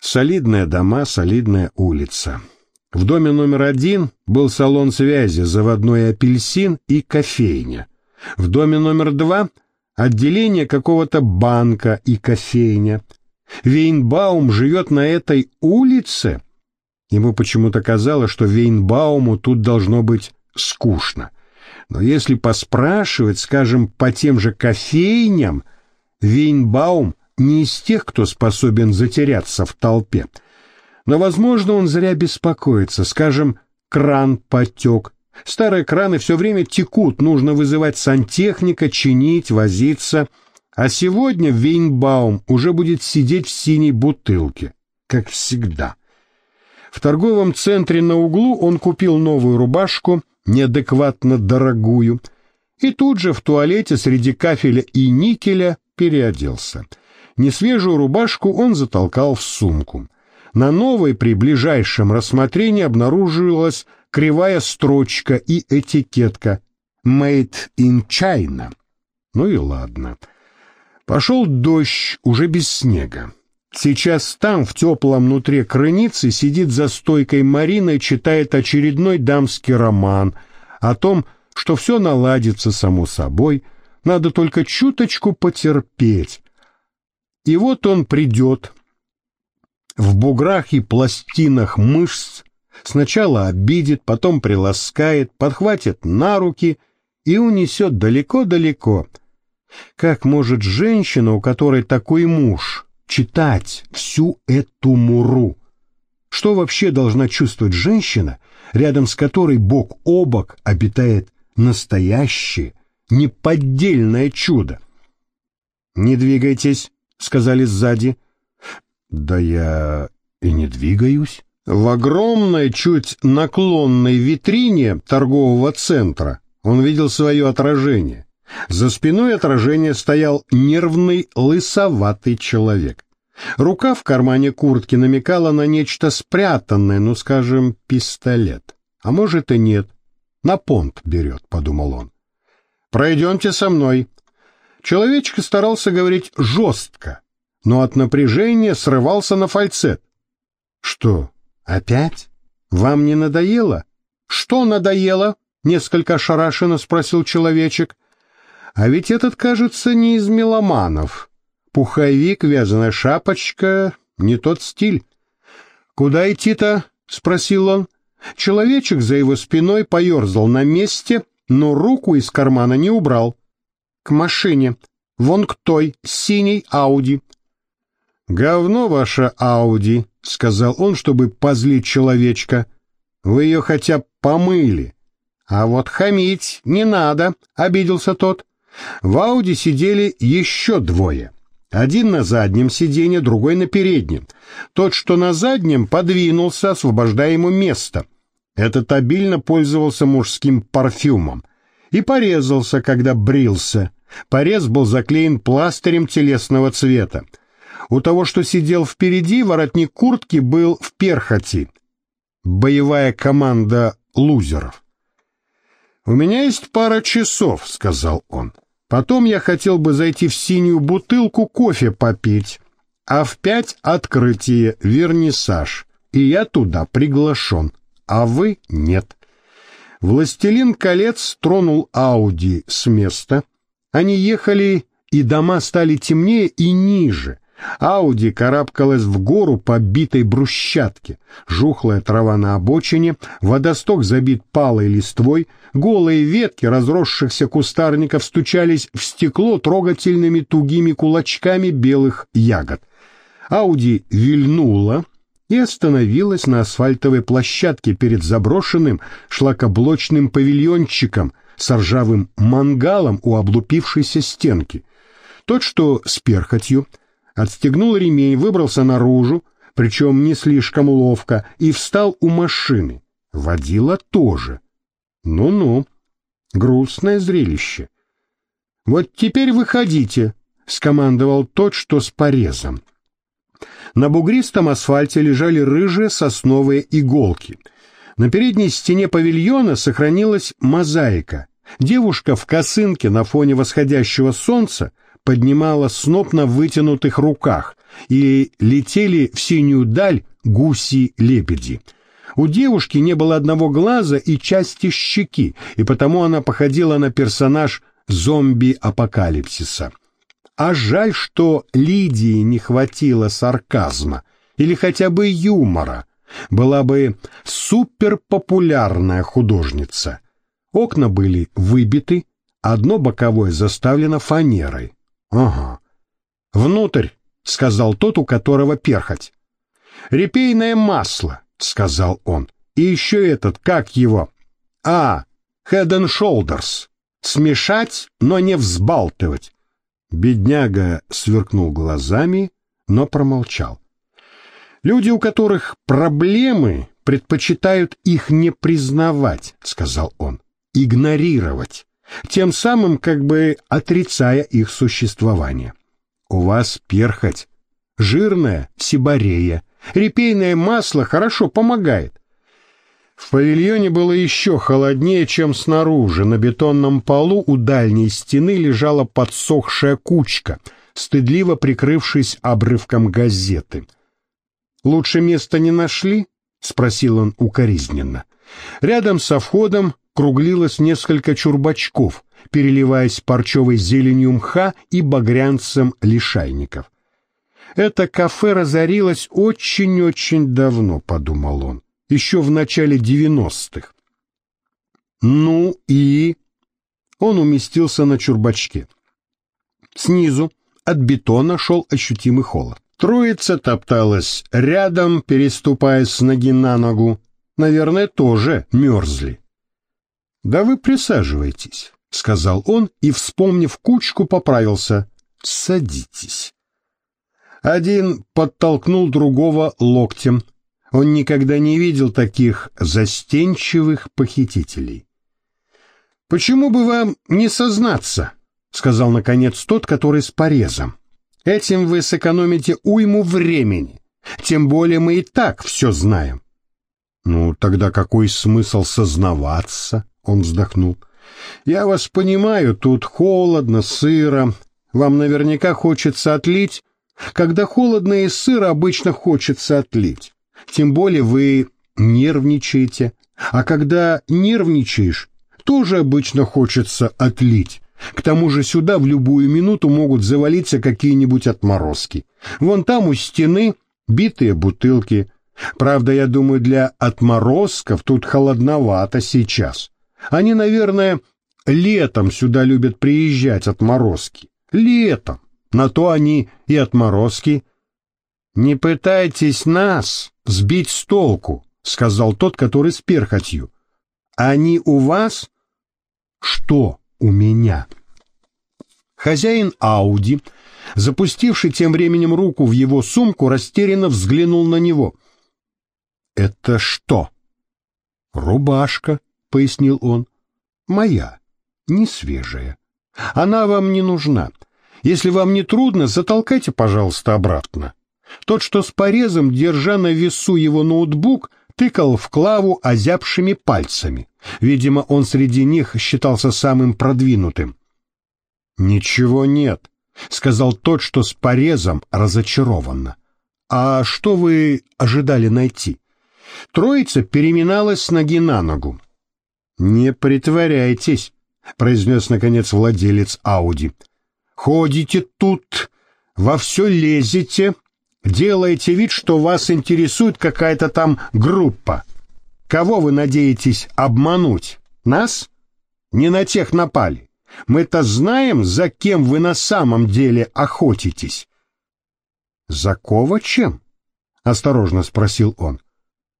Солидные дома, солидная улица. В доме номер один был салон связи, заводной апельсин и кофейня. В доме номер два — отделение какого-то банка и кофейня. Вейнбаум живет на этой улице? Ему почему-то казалось, что Вейнбауму тут должно быть скучно. Но если поспрашивать, скажем, по тем же кофейням, Вейнбаум не из тех, кто способен затеряться в толпе. Но, возможно, он зря беспокоится. Скажем, кран потек. Старые краны все время текут, нужно вызывать сантехника, чинить, возиться. А сегодня Вейнбаум уже будет сидеть в синей бутылке, как всегда. В торговом центре на углу он купил новую рубашку, неадекватно дорогую, и тут же в туалете среди кафеля и никеля переоделся — Несвежую рубашку он затолкал в сумку. На новой при ближайшем рассмотрении обнаружилась кривая строчка и этикетка «Made in China». Ну и ладно. Пошел дождь, уже без снега. Сейчас там, в теплом внутри крыницы, сидит за стойкой Марина и читает очередной дамский роман о том, что все наладится само собой, надо только чуточку потерпеть, и вот он придет в буграх и пластинах мышц, сначала обидит, потом приласкает, подхватит на руки и унесет далеко-далеко. Как может женщина, у которой такой муж, читать всю эту муру? Что вообще должна чувствовать женщина, рядом с которой бок о бок обитает настоящее, неподдельное чудо? «Не двигайтесь», сказали сзади. Да я и не двигаюсь. В огромной, чуть наклонной витрине торгового центра он видел свое отражение. За спиной отражения стоял нервный, лысоватый человек. Рука в кармане куртки намекала на нечто спрятанное, ну, скажем, пистолет. А может и нет. На понт берет, подумал он. «Пройдемте со мной», Человечек старался говорить жестко, но от напряжения срывался на фальцет. «Что, опять? Вам не надоело?» «Что надоело?» — несколько ошарашенно спросил человечек. «А ведь этот, кажется, не из меломанов. Пуховик, вязаная шапочка — не тот стиль». «Куда идти-то?» — спросил он. Человечек за его спиной поерзал на месте, но руку из кармана не убрал к машине, вон к той, синей Ауди». «Говно ваша Ауди», — сказал он, чтобы позлить человечка. «Вы ее хотя помыли». «А вот хамить не надо», — обиделся тот. В Ауди сидели еще двое. Один на заднем сиденье, другой на переднем. Тот, что на заднем, подвинулся, освобождая ему место. Этот обильно пользовался мужским парфюмом и порезался, когда брился. Порез был заклеен пластырем телесного цвета. У того, что сидел впереди, воротник куртки был в перхоти. Боевая команда лузеров. «У меня есть пара часов», — сказал он. «Потом я хотел бы зайти в синюю бутылку кофе попить, а в пять открытие, вернисаж, и я туда приглашен, а вы нет». Властелин колец тронул Ауди с места. Они ехали, и дома стали темнее и ниже. Ауди карабкалась в гору по битой брусчатке. Жухлая трава на обочине, водосток забит палой листвой, голые ветки разросшихся кустарников стучались в стекло трогательными тугими кулачками белых ягод. Ауди вильнула, и остановилась на асфальтовой площадке перед заброшенным шлакоблочным павильончиком с ржавым мангалом у облупившейся стенки. Тот, что с перхотью, отстегнул ремень, выбрался наружу, причем не слишком ловко, и встал у машины. Водила тоже. Ну-ну, грустное зрелище. «Вот теперь выходите», — скомандовал тот, что с порезом. На бугристом асфальте лежали рыжие сосновые иголки. На передней стене павильона сохранилась мозаика. Девушка в косынке на фоне восходящего солнца поднимала сноп на вытянутых руках, и летели в синюю даль гуси-лебеди. У девушки не было одного глаза и части щеки, и потому она походила на персонаж зомби-апокалипсиса. А жаль, что Лидии не хватило сарказма или хотя бы юмора. Была бы суперпопулярная художница. Окна были выбиты, одно боковое заставлено фанерой. Ага. «Внутрь», — сказал тот, у которого перхоть. «Репейное масло», — сказал он. «И еще этот, как его?» «А, Head and Shoulders. Смешать, но не взбалтывать». Бедняга сверкнул глазами, но промолчал. «Люди, у которых проблемы, предпочитают их не признавать», — сказал он, — «игнорировать, тем самым как бы отрицая их существование. У вас перхоть, жирная сибарея, Репейное масло хорошо помогает. В павильоне было еще холоднее, чем снаружи. На бетонном полу у дальней стены лежала подсохшая кучка, стыдливо прикрывшись обрывком газеты. «Лучше места не нашли?» — спросил он укоризненно. Рядом со входом круглилось несколько чурбачков, переливаясь парчевой зеленью мха и багрянцем лишайников. Это кафе разорилось очень-очень давно, подумал он, еще в начале девяностых. Ну и... Он уместился на чурбачке. Снизу от бетона шел ощутимый холод. Троица топталась рядом, переступая с ноги на ногу. Наверное, тоже мерзли. «Да вы присаживайтесь», — сказал он и, вспомнив кучку, поправился. «Садитесь». Один подтолкнул другого локтем. Он никогда не видел таких застенчивых похитителей. «Почему бы вам не сознаться?» — сказал, наконец, тот, который с порезом. «Этим вы сэкономите уйму времени. Тем более мы и так все знаем». «Ну, тогда какой смысл сознаваться?» — он вздохнул. «Я вас понимаю, тут холодно, сыро. Вам наверняка хочется отлить, когда холодно и сыро, обычно хочется отлить. Тем более вы нервничаете. А когда нервничаешь, тоже обычно хочется отлить. К тому же сюда в любую минуту могут завалиться какие-нибудь отморозки. Вон там у стены битые бутылки. Правда, я думаю, для отморозков тут холодновато сейчас. Они, наверное, летом сюда любят приезжать отморозки. Летом. На то они и отморозки. «Не пытайтесь нас сбить с толку», — сказал тот, который с перхотью. «Они у вас?» «Что у меня?» Хозяин Ауди, запустивший тем временем руку в его сумку, растерянно взглянул на него. «Это что?» «Рубашка», — пояснил он. «Моя, не свежая. Она вам не нужна. Если вам не трудно, затолкайте, пожалуйста, обратно. Тот, что с порезом, держа на весу его ноутбук, тыкал в клаву озябшими пальцами. Видимо, он среди них считался самым продвинутым. «Ничего нет», — сказал тот, что с порезом разочарованно. «А что вы ожидали найти?» Троица переминалась с ноги на ногу. «Не притворяйтесь», — произнес, наконец, владелец Ауди. Ходите тут, во все лезете, делаете вид, что вас интересует какая-то там группа. Кого вы надеетесь обмануть? Нас? Не на тех напали. Мы-то знаем, за кем вы на самом деле охотитесь. За Ковачем? Осторожно спросил он.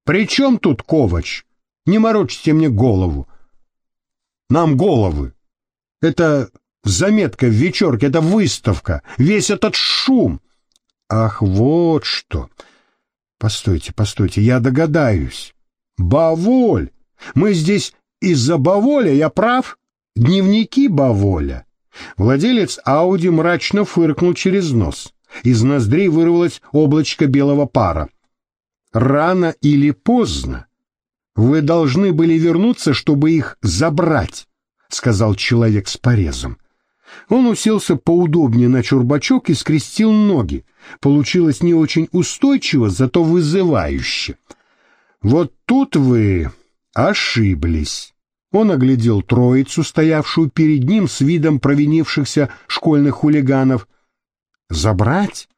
При чем тут Ковач? Не морочьте мне голову. Нам головы. Это Заметка в вечерке — это выставка, весь этот шум. Ах, вот что! Постойте, постойте, я догадаюсь. Баволь! Мы здесь из-за Баволя, я прав? Дневники Баволя. Владелец Ауди мрачно фыркнул через нос. Из ноздрей вырвалось облачко белого пара. Рано или поздно вы должны были вернуться, чтобы их забрать, сказал человек с порезом. Он уселся поудобнее на чурбачок и скрестил ноги. Получилось не очень устойчиво, зато вызывающе. «Вот тут вы ошиблись». Он оглядел троицу, стоявшую перед ним с видом провинившихся школьных хулиганов. «Забрать?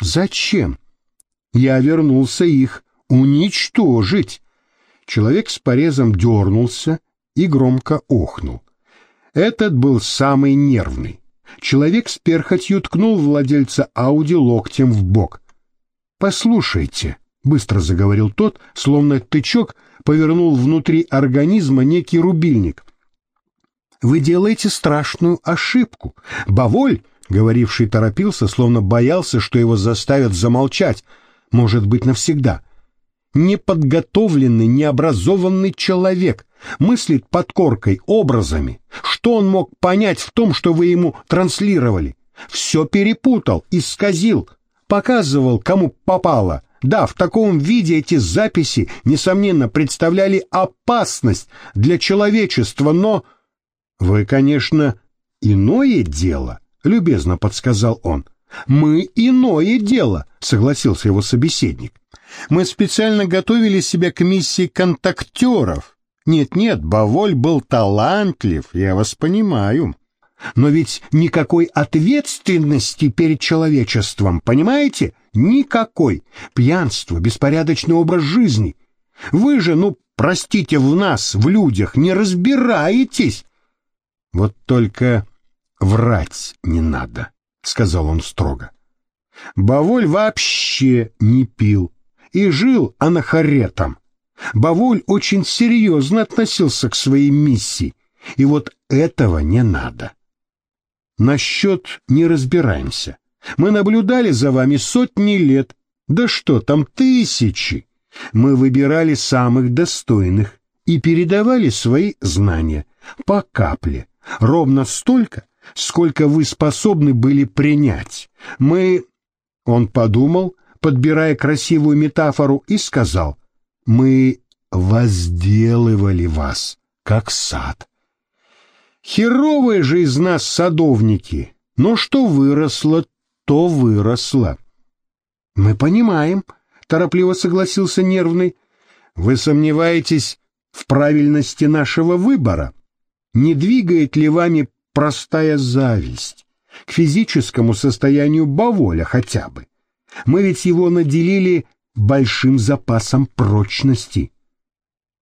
Зачем? Я вернулся их уничтожить». Человек с порезом дернулся и громко охнул. Этот был самый нервный. Человек с перхотью ткнул владельца Ауди локтем в бок. «Послушайте», — быстро заговорил тот, словно тычок повернул внутри организма некий рубильник. «Вы делаете страшную ошибку. Баволь, говоривший торопился, словно боялся, что его заставят замолчать, может быть, навсегда. Неподготовленный, необразованный человек, мыслит подкоркой, образами. Что он мог понять в том, что вы ему транслировали? Все перепутал, исказил, показывал, кому попало. Да, в таком виде эти записи, несомненно, представляли опасность для человечества, но... Вы, конечно, иное дело, любезно подсказал он. Мы иное дело, согласился его собеседник. Мы специально готовили себя к миссии контактеров, нет-нет, Баволь был талантлив, я вас понимаю. Но ведь никакой ответственности перед человечеством, понимаете? Никакой. Пьянство, беспорядочный образ жизни. Вы же, ну, простите, в нас, в людях, не разбираетесь. Вот только врать не надо, сказал он строго. Баволь вообще не пил и жил анахаретом. Бавуль очень серьезно относился к своей миссии, и вот этого не надо. Насчет не разбираемся. Мы наблюдали за вами сотни лет, да что там, тысячи. Мы выбирали самых достойных и передавали свои знания по капле, ровно столько, сколько вы способны были принять. Мы... Он подумал, подбирая красивую метафору, и сказал, мы возделывали вас, как сад. Херовые же из нас садовники, но что выросло, то выросло. Мы понимаем, торопливо согласился нервный. Вы сомневаетесь в правильности нашего выбора? Не двигает ли вами простая зависть к физическому состоянию Баволя хотя бы? Мы ведь его наделили большим запасом прочности.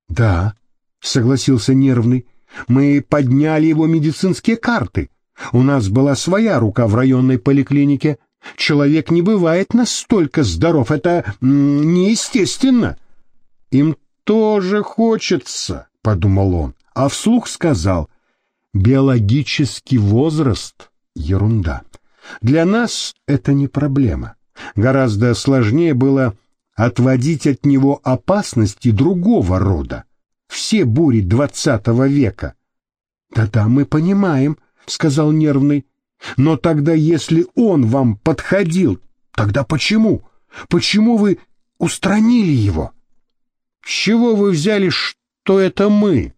Да, согласился нервный, мы подняли его медицинские карты. У нас была своя рука в районной поликлинике. Человек не бывает настолько здоров, это неестественно. Им тоже хочется, подумал он, а вслух сказал, биологический возраст — ерунда. Для нас это не проблема. Гораздо сложнее было отводить от него опасности другого рода. Все бури двадцатого века. «Да-да, мы понимаем», — сказал нервный. «Но тогда, если он вам подходил, тогда почему? Почему вы устранили его?» «С чего вы взяли, что это мы?»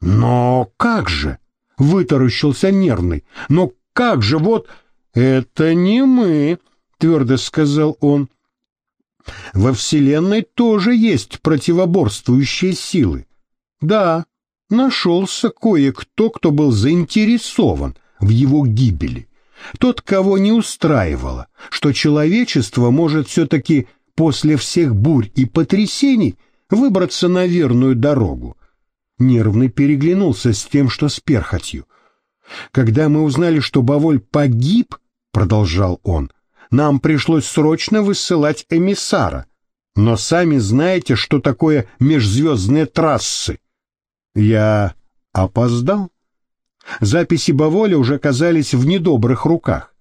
«Но как же?» — вытаращился нервный. «Но как же, вот...» «Это не мы», — твердо сказал он. Во Вселенной тоже есть противоборствующие силы. Да, нашелся кое-кто, кто был заинтересован в его гибели. Тот, кого не устраивало, что человечество может все-таки после всех бурь и потрясений выбраться на верную дорогу. Нервный переглянулся с тем, что с перхотью. Когда мы узнали, что Баволь погиб, продолжал он, нам пришлось срочно высылать эмиссара. Но сами знаете, что такое межзвездные трассы. Я опоздал. Записи Баволя уже оказались в недобрых руках.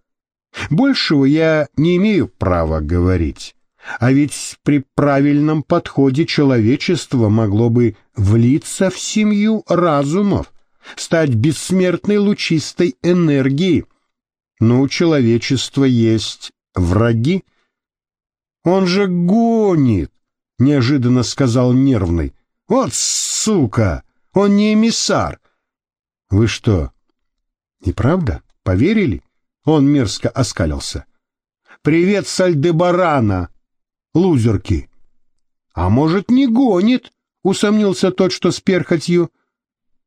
Большего я не имею права говорить. А ведь при правильном подходе человечество могло бы влиться в семью разумов, стать бессмертной лучистой энергией. Но у человечества есть Враги? Он же гонит, неожиданно сказал нервный. Вот сука, он не эмиссар. Вы что, и правда Поверили? Он мерзко оскалился. «Привет с Альдебарана, лузерки!» «А может, не гонит?» — усомнился тот, что с перхотью.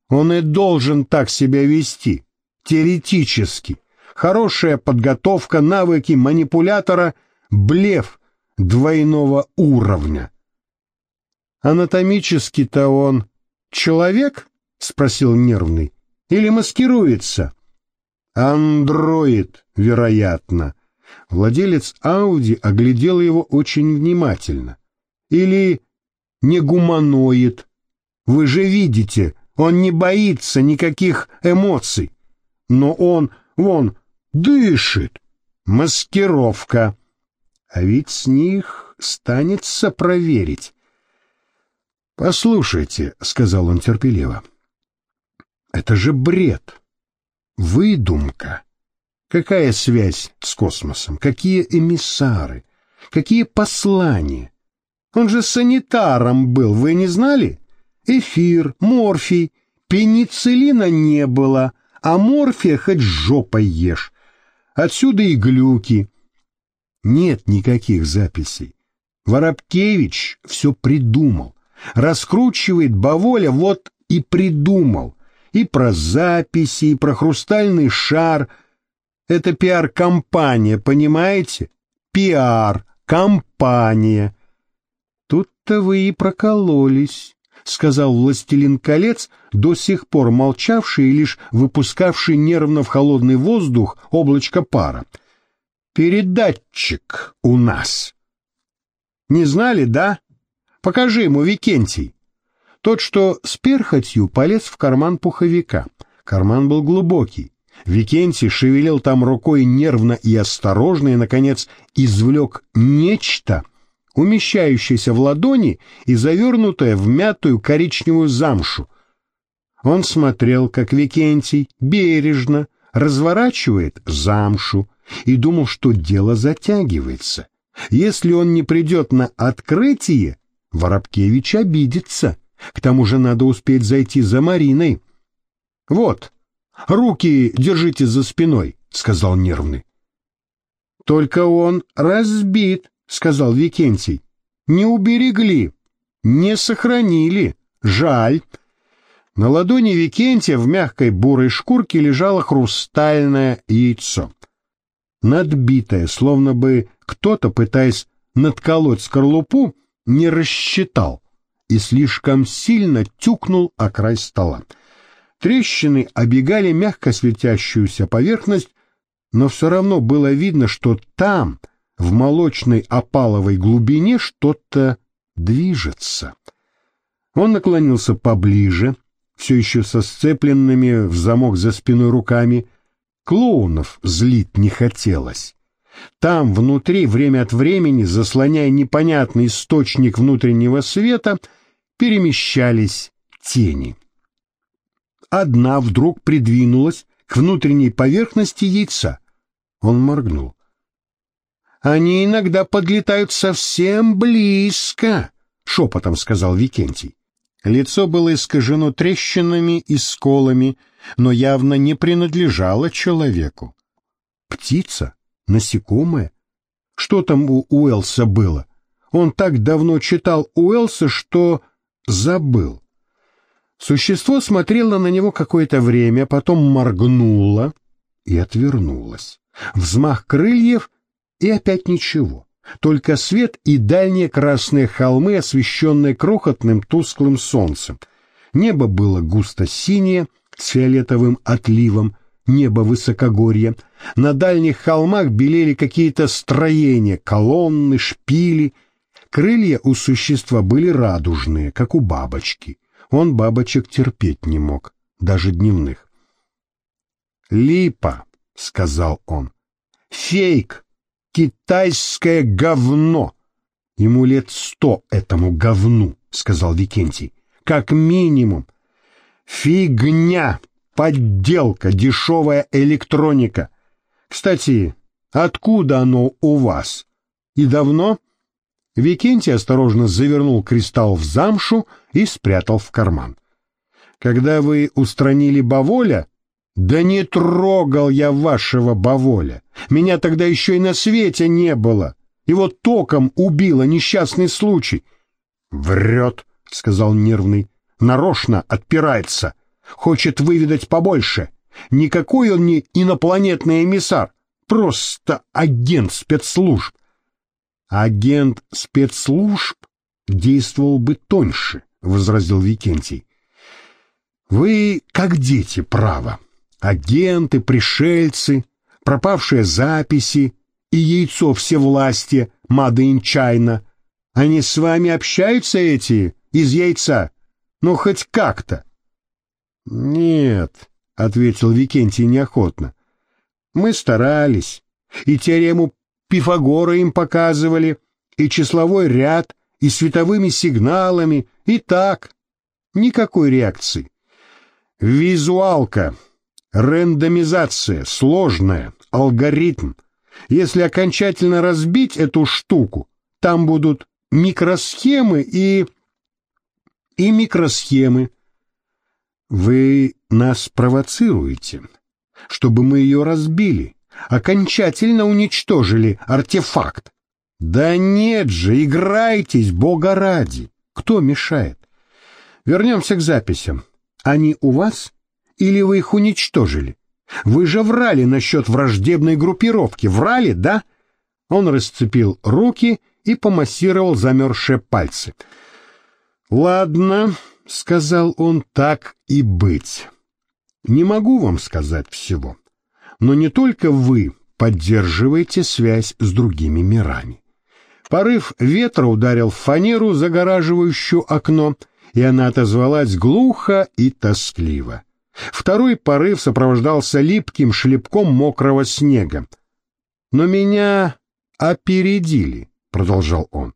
«Он и должен так себя вести, теоретически. Хорошая подготовка, навыки манипулятора, блеф двойного уровня». «Анатомически-то он человек?» — спросил нервный. «Или маскируется?» «Андроид, вероятно». Владелец Ауди оглядел его очень внимательно. «Или не гуманоид. Вы же видите, он не боится никаких эмоций. Но он, вон, дышит. Маскировка. А ведь с них станется проверить. «Послушайте», — сказал он терпеливо, — «это же бред, выдумка. Какая связь с космосом? Какие эмиссары? Какие послания? Он же санитаром был, вы не знали? Эфир, морфий, пенициллина не было, а морфия хоть жопой ешь. Отсюда и глюки. Нет никаких записей. Воробкевич все придумал раскручивает Баволя, вот и придумал. И про записи, и про хрустальный шар. Это пиар-компания, понимаете? Пиар-компания. Тут-то вы и прокололись, сказал властелин колец, до сих пор молчавший и лишь выпускавший нервно в холодный воздух облачко пара. Передатчик у нас. Не знали, да? Покажи ему, Викентий. Тот, что с перхотью, полез в карман пуховика. Карман был глубокий. Викентий шевелил там рукой нервно и осторожно и, наконец, извлек нечто, умещающееся в ладони и завернутое в мятую коричневую замшу. Он смотрел, как Викентий бережно разворачивает замшу и думал, что дело затягивается. Если он не придет на открытие, Воробкевич обидится. К тому же надо успеть зайти за Мариной. — Вот, руки держите за спиной, — сказал нервный. — Только он разбит, — сказал Викентий. — Не уберегли, не сохранили. Жаль. На ладони Викентия в мягкой бурой шкурке лежало хрустальное яйцо. Надбитое, словно бы кто-то, пытаясь надколоть скорлупу, не рассчитал и слишком сильно тюкнул о край стола. Трещины обегали мягко светящуюся поверхность, но все равно было видно, что там, в молочной опаловой глубине, что-то движется. Он наклонился поближе, все еще со сцепленными в замок за спиной руками. Клоунов злить не хотелось. Там, внутри, время от времени, заслоняя непонятный источник внутреннего света, перемещались тени. Одна вдруг придвинулась к внутренней поверхности яйца. Он моргнул. «Они иногда подлетают совсем близко», — шепотом сказал Викентий. Лицо было искажено трещинами и сколами, но явно не принадлежало человеку. Птица насекомое? Что там у Уэлса было? Он так давно читал Уэлса, что забыл. Существо смотрело на него какое-то время, потом моргнуло и отвернулось. Взмах крыльев и опять ничего. Только свет и дальние красные холмы, освещенные крохотным тусклым солнцем. Небо было густо синее, с фиолетовым отливом, небо высокогорья. На дальних холмах белели какие-то строения, колонны, шпили. Крылья у существа были радужные, как у бабочки. Он бабочек терпеть не мог, даже дневных. «Липа», — сказал он, — «фейк, китайское говно». «Ему лет сто этому говну», — сказал Викентий, — «как минимум». «Фигня», Подделка, дешевая электроника. Кстати, откуда оно у вас? И давно? Викентий осторожно завернул кристалл в замшу и спрятал в карман. Когда вы устранили Баволя? Да не трогал я вашего баволя. Меня тогда еще и на свете не было. Его током убило несчастный случай. Врет, сказал нервный. Нарочно отпирается. Хочет выведать побольше. Никакой он не инопланетный эмиссар. Просто агент спецслужб. Агент спецслужб действовал бы тоньше, возразил Викентий. Вы как дети, право. Агенты, пришельцы, пропавшие записи и яйцо всевластия, in China. Они с вами общаются эти из яйца? Ну, хоть как-то. Нет, — ответил Викентий неохотно. Мы старались, и теорему Пифагора им показывали, и числовой ряд, и световыми сигналами, и так. Никакой реакции. Визуалка, рандомизация, сложная, алгоритм. Если окончательно разбить эту штуку, там будут микросхемы и... и микросхемы. Вы нас провоцируете, чтобы мы ее разбили, окончательно уничтожили артефакт. Да нет же, играйтесь, бога ради. Кто мешает? Вернемся к записям. Они у вас или вы их уничтожили? Вы же врали насчет враждебной группировки. Врали, да? Он расцепил руки и помассировал замерзшие пальцы. Ладно, — сказал он, — так и быть. Не могу вам сказать всего, но не только вы поддерживаете связь с другими мирами. Порыв ветра ударил в фанеру, загораживающую окно, и она отозвалась глухо и тоскливо. Второй порыв сопровождался липким шлепком мокрого снега. «Но меня опередили», — продолжал он.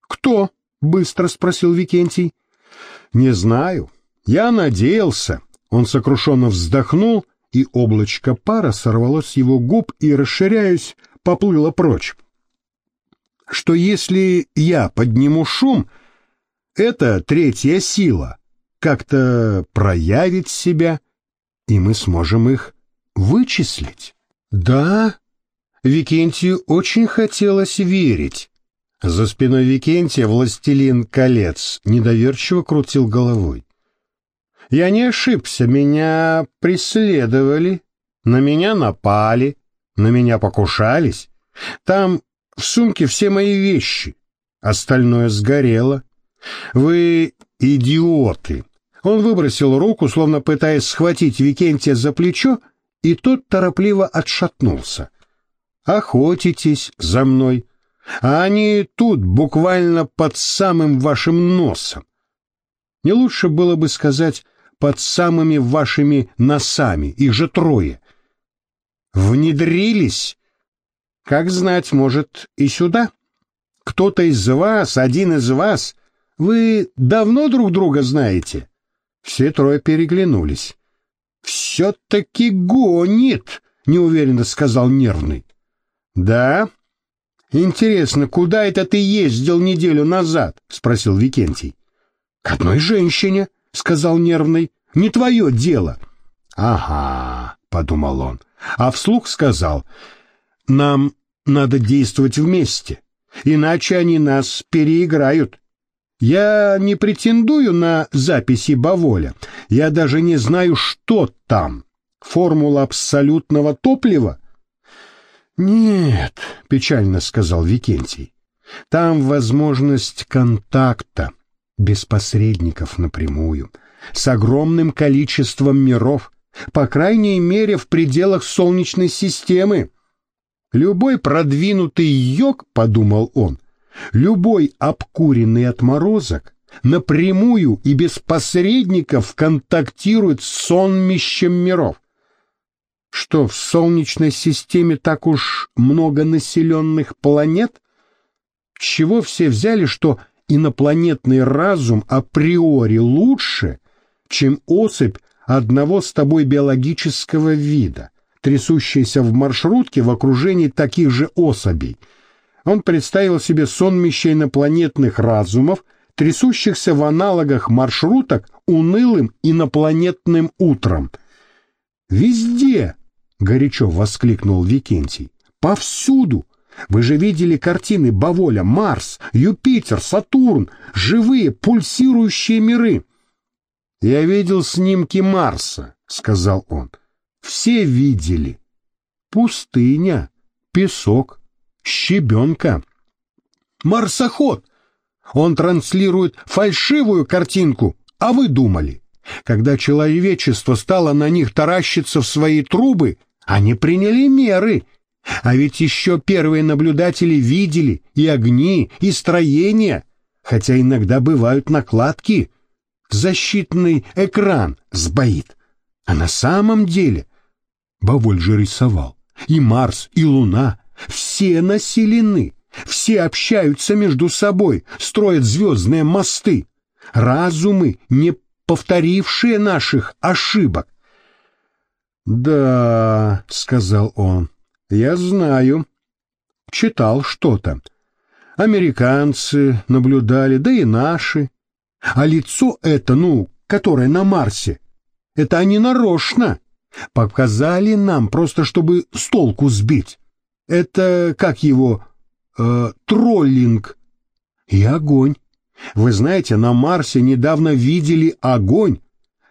«Кто?» — быстро спросил Викентий. «Не знаю. Я надеялся». Он сокрушенно вздохнул, и облачко пара сорвалось с его губ и, расширяясь, поплыло прочь. «Что если я подниму шум, эта третья сила как-то проявит себя, и мы сможем их вычислить?» «Да?» Викентию очень хотелось верить. За спиной Викентия властелин колец недоверчиво крутил головой. Я не ошибся, меня преследовали, на меня напали, на меня покушались. Там в сумке все мои вещи, остальное сгорело. Вы идиоты. Он выбросил руку, словно пытаясь схватить Викентия за плечо, и тот торопливо отшатнулся. Охотитесь за мной, а они тут буквально под самым вашим носом. Не лучше было бы сказать под самыми вашими носами, их же трое. Внедрились? Как знать, может, и сюда? Кто-то из вас, один из вас, вы давно друг друга знаете? Все трое переглянулись. «Все-таки гонит», — неуверенно сказал нервный. «Да? Интересно, куда это ты ездил неделю назад?» — спросил Викентий. «К одной женщине», — сказал нервный, — не твое дело. Ага, подумал он, а вслух сказал, нам надо действовать вместе, иначе они нас переиграют. Я не претендую на записи Баволя, я даже не знаю, что там. Формула абсолютного топлива? Нет, печально сказал Викентий. Там возможность контакта, без посредников напрямую, с огромным количеством миров, по крайней мере в пределах Солнечной системы. Любой продвинутый йог, подумал он, любой обкуренный отморозок напрямую и без посредников контактирует с сонмищем миров. Что в Солнечной системе так уж много населенных планет? чего все взяли, что инопланетный разум априори лучше, чем особь одного с тобой биологического вида, трясущаяся в маршрутке в окружении таких же особей. Он представил себе сонмище инопланетных разумов, трясущихся в аналогах маршруток унылым инопланетным утром. Везде, горячо воскликнул Викентий. Повсюду. Вы же видели картины Баволя, Марс, Юпитер, Сатурн, живые пульсирующие миры. Я видел снимки Марса, сказал он. Все видели. Пустыня, песок, щебенка. Марсоход. Он транслирует фальшивую картинку, а вы думали. Когда человечество стало на них таращиться в свои трубы, они приняли меры. А ведь еще первые наблюдатели видели и огни, и строения, хотя иногда бывают накладки. Защитный экран сбоит. А на самом деле Баволь же рисовал. И Марс, и Луна все населены, все общаются между собой, строят звездные мосты. Разумы, не повторившие наших ошибок. «Да», — сказал он, — «я знаю. Читал что-то. Американцы наблюдали, да и наши. А лицо это, ну, которое на Марсе, это они нарочно. Показали нам, просто чтобы с толку сбить. Это, как его, э, троллинг. И огонь. Вы знаете, на Марсе недавно видели огонь.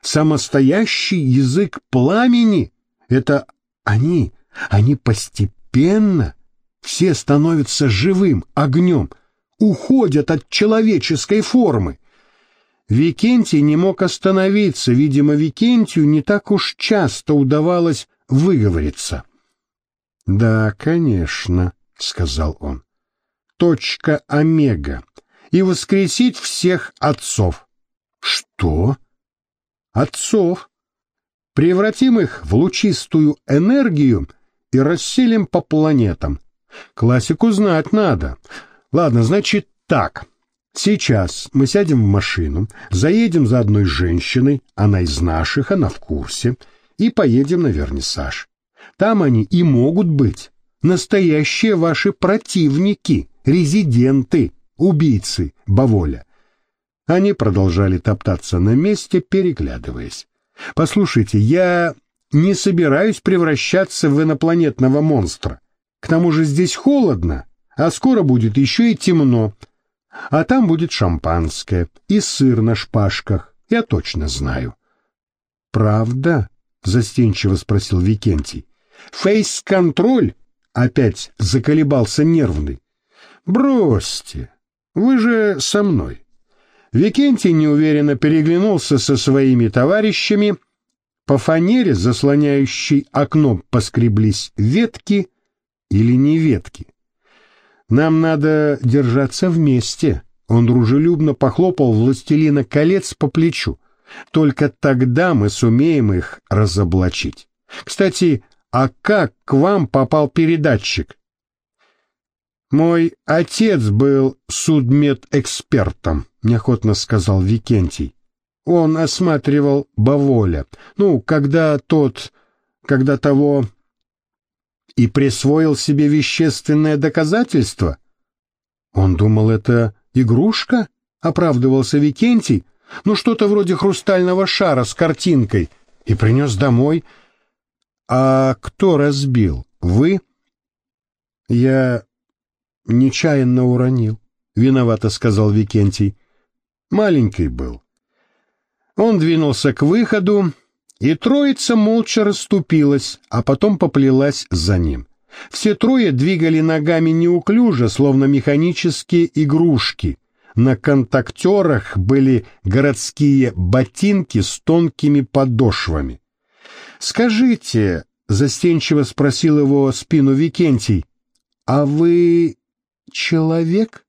Самостоящий язык пламени. Это они, они постепенно все становятся живым огнем, уходят от человеческой формы. Викентий не мог остановиться, видимо, Викентию не так уж часто удавалось выговориться. «Да, конечно», — сказал он. «Точка омега. И воскресить всех отцов». «Что?» «Отцов. Превратим их в лучистую энергию и расселим по планетам. Классику знать надо. Ладно, значит так». Сейчас мы сядем в машину, заедем за одной женщиной, она из наших, она в курсе, и поедем на вернисаж. Там они и могут быть. Настоящие ваши противники, резиденты, убийцы Баволя. Они продолжали топтаться на месте, переглядываясь. «Послушайте, я не собираюсь превращаться в инопланетного монстра. К тому же здесь холодно, а скоро будет еще и темно. А там будет шампанское и сыр на шпажках, я точно знаю». «Правда?» — застенчиво спросил Викентий. Фейс-контроль опять заколебался нервный. Бросьте, вы же со мной. Викентий неуверенно переглянулся со своими товарищами. По фанере, заслоняющей окно, поскреблись ветки или не ветки. Нам надо держаться вместе. Он дружелюбно похлопал властелина колец по плечу. Только тогда мы сумеем их разоблачить. Кстати, а как к вам попал передатчик? Мой отец был судмедэкспертом, неохотно сказал Викентий. Он осматривал Баволя. Ну, когда тот, когда того и присвоил себе вещественное доказательство. Он думал, это игрушка, оправдывался Викентий, ну что-то вроде хрустального шара с картинкой, и принес домой. «А кто разбил? Вы?» «Я нечаянно уронил», — виновато сказал Викентий. «Маленький был». Он двинулся к выходу, и троица молча расступилась, а потом поплелась за ним. Все трое двигали ногами неуклюже, словно механические игрушки. На контактерах были городские ботинки с тонкими подошвами. «Скажите», — застенчиво спросил его спину Викентий, — «а вы человек?»